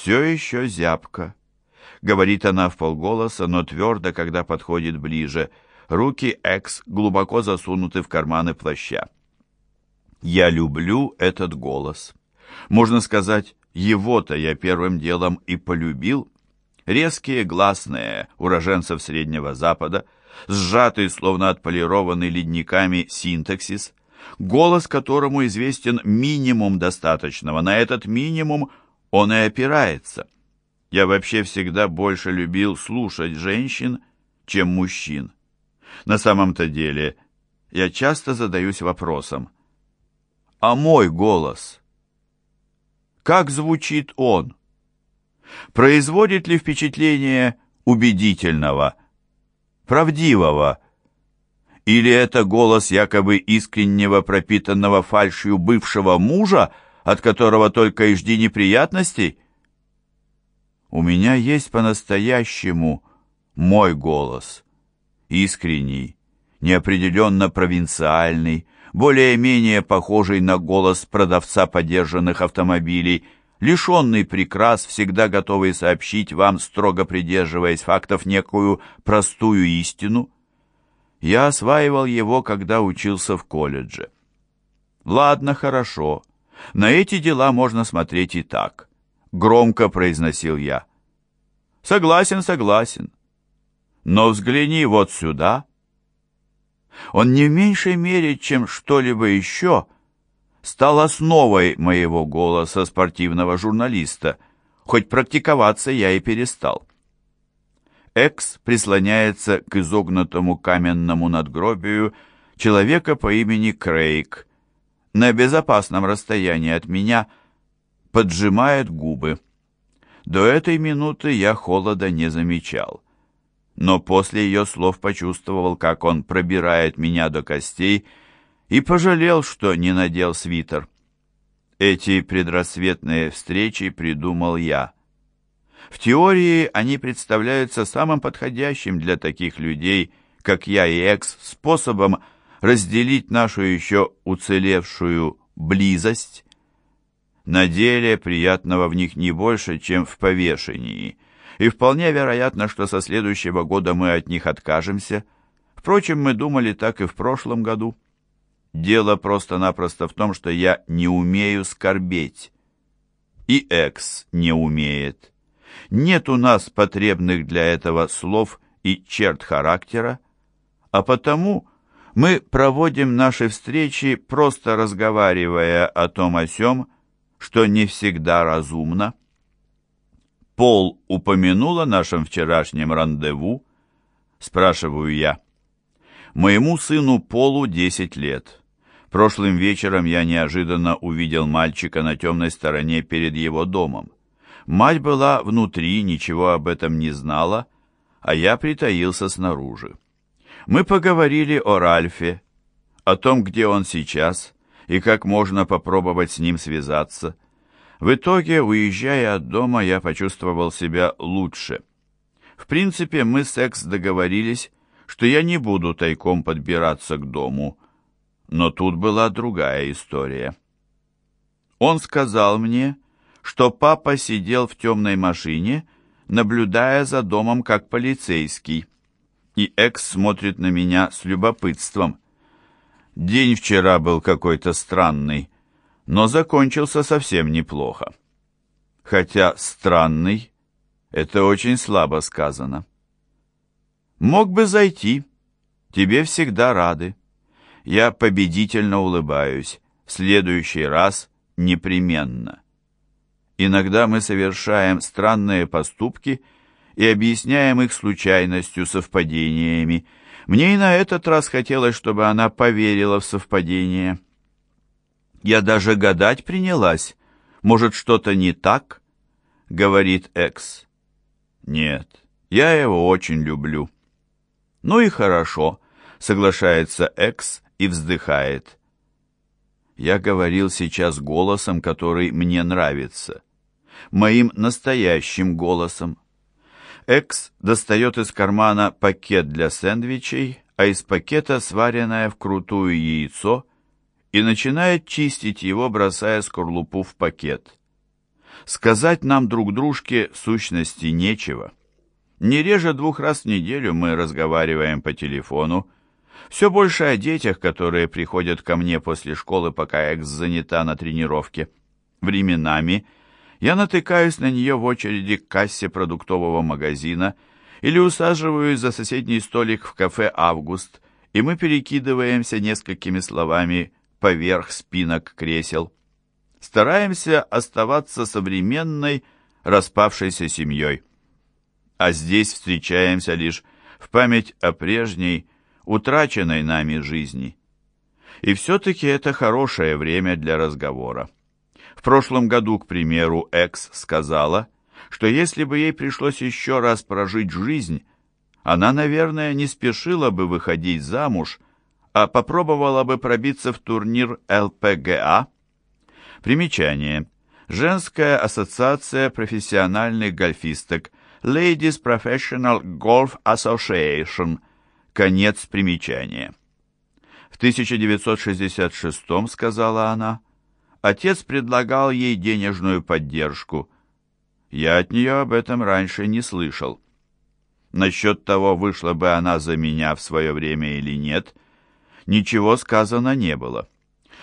все еще зябко. Говорит она в полголоса, но твердо, когда подходит ближе. Руки Экс глубоко засунуты в карманы плаща. Я люблю этот голос. Можно сказать, его-то я первым делом и полюбил. Резкие гласные уроженцев Среднего Запада, сжатый, словно отполированный ледниками синтаксис, голос которому известен минимум достаточного. На этот минимум он и опирается. Я вообще всегда больше любил слушать женщин, чем мужчин. На самом-то деле, я часто задаюсь вопросом, а мой голос? Как звучит он? Производит ли впечатление убедительного, правдивого, или это голос якобы искреннего, пропитанного фальшью бывшего мужа, от которого только и жди неприятностей? У меня есть по-настоящему мой голос, искренний, неопределенно провинциальный, более-менее похожий на голос продавца подержанных автомобилей, лишенный прикрас, всегда готовый сообщить вам, строго придерживаясь фактов, некую простую истину. Я осваивал его, когда учился в колледже. Ладно, хорошо. На эти дела можно смотреть и так. Громко произносил я. Согласен, согласен. Но взгляни вот сюда. Он не в меньшей мере, чем что-либо еще, стал основой моего голоса спортивного журналиста, хоть практиковаться я и перестал. Экс прислоняется к изогнутому каменному надгробию человека по имени Крейг. На безопасном расстоянии от меня поджимает губы. До этой минуты я холода не замечал. Но после ее слов почувствовал, как он пробирает меня до костей, и пожалел, что не надел свитер. Эти предрассветные встречи придумал я. В теории они представляются самым подходящим для таких людей, как я и Экс, способом разделить нашу еще уцелевшую близость. На деле приятного в них не больше, чем в повешении, и вполне вероятно, что со следующего года мы от них откажемся. Впрочем, мы думали так и в прошлом году. Дело просто-напросто в том, что я не умею скорбеть. И Экс не умеет. Нет у нас потребных для этого слов и черт характера, а потому мы проводим наши встречи, просто разговаривая о том о сём, что не всегда разумно. Пол упомянул о нашем вчерашнем рандеву, спрашиваю я. Моему сыну Полу 10 лет. Прошлым вечером я неожиданно увидел мальчика на темной стороне перед его домом. Мать была внутри, ничего об этом не знала, а я притаился снаружи. Мы поговорили о Ральфе, о том, где он сейчас, и как можно попробовать с ним связаться. В итоге, уезжая от дома, я почувствовал себя лучше. В принципе, мы с Экс договорились, что я не буду тайком подбираться к дому, но тут была другая история. Он сказал мне, что папа сидел в темной машине, наблюдая за домом как полицейский, и Экс смотрит на меня с любопытством. День вчера был какой-то странный, но закончился совсем неплохо. Хотя странный — это очень слабо сказано. Мог бы зайти, тебе всегда рады. Я победительно улыбаюсь, в следующий раз непременно. Иногда мы совершаем странные поступки и объясняем их случайностью, совпадениями. Мне и на этот раз хотелось, чтобы она поверила в совпадение. Я даже гадать принялась. Может, что-то не так? Говорит Экс. Нет, я его очень люблю. Ну и хорошо, соглашается Экс и вздыхает. Я говорил сейчас голосом, который мне нравится моим настоящим голосом. Экс достает из кармана пакет для сэндвичей, а из пакета сваренное вкрутую яйцо и начинает чистить его, бросая скорлупу в пакет. Сказать нам друг дружке сущности нечего. Не реже двух раз в неделю мы разговариваем по телефону. Все больше о детях, которые приходят ко мне после школы, пока Экс занята на тренировке. Временами я натыкаюсь на нее в очереди к кассе продуктового магазина или усаживаюсь за соседний столик в кафе «Август», и мы перекидываемся несколькими словами поверх спинок кресел. Стараемся оставаться современной, распавшейся семьей а здесь встречаемся лишь в память о прежней, утраченной нами жизни. И все-таки это хорошее время для разговора. В прошлом году, к примеру, Экс сказала, что если бы ей пришлось еще раз прожить жизнь, она, наверное, не спешила бы выходить замуж, а попробовала бы пробиться в турнир ЛПГА. Примечание. Женская ассоциация профессиональных гольфисток – Ladies Professional Golf Association. Конец примечания. В 1966 сказала она, отец предлагал ей денежную поддержку. Я от нее об этом раньше не слышал. Насчет того, вышла бы она за меня в свое время или нет, ничего сказано не было.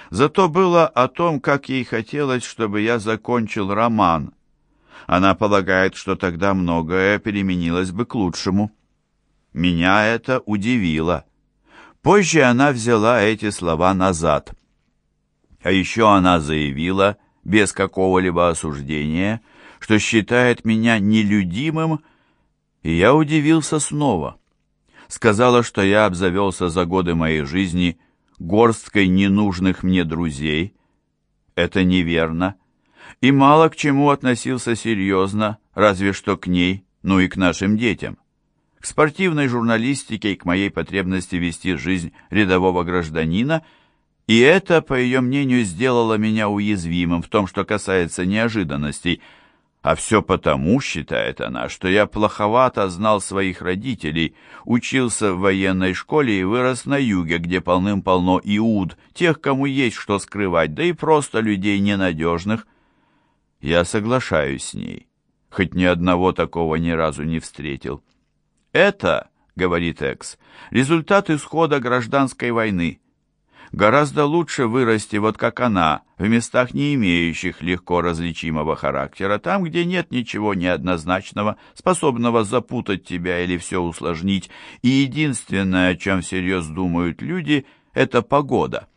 Зато было о том, как ей хотелось, чтобы я закончил роман, она полагает, что тогда многое переменилось бы к лучшему. Меня это удивило. Позже она взяла эти слова назад. А еще она заявила, без какого-либо осуждения, что считает меня нелюдимым, и я удивился снова. Сказала, что я обзавелся за годы моей жизни горсткой ненужных мне друзей. Это неверно и мало к чему относился серьезно, разве что к ней, ну и к нашим детям. К спортивной журналистике и к моей потребности вести жизнь рядового гражданина, и это, по ее мнению, сделало меня уязвимым в том, что касается неожиданностей, а все потому, считает она, что я плоховато знал своих родителей, учился в военной школе и вырос на юге, где полным-полно иуд, тех, кому есть что скрывать, да и просто людей ненадежных – я соглашаюсь с ней, хоть ни одного такого ни разу не встретил. Это, говорит Экс, результат исхода гражданской войны. Гораздо лучше вырасти вот как она, в местах, не имеющих легко различимого характера, там, где нет ничего неоднозначного, способного запутать тебя или все усложнить, и единственное, о чем всерьез думают люди, это погода.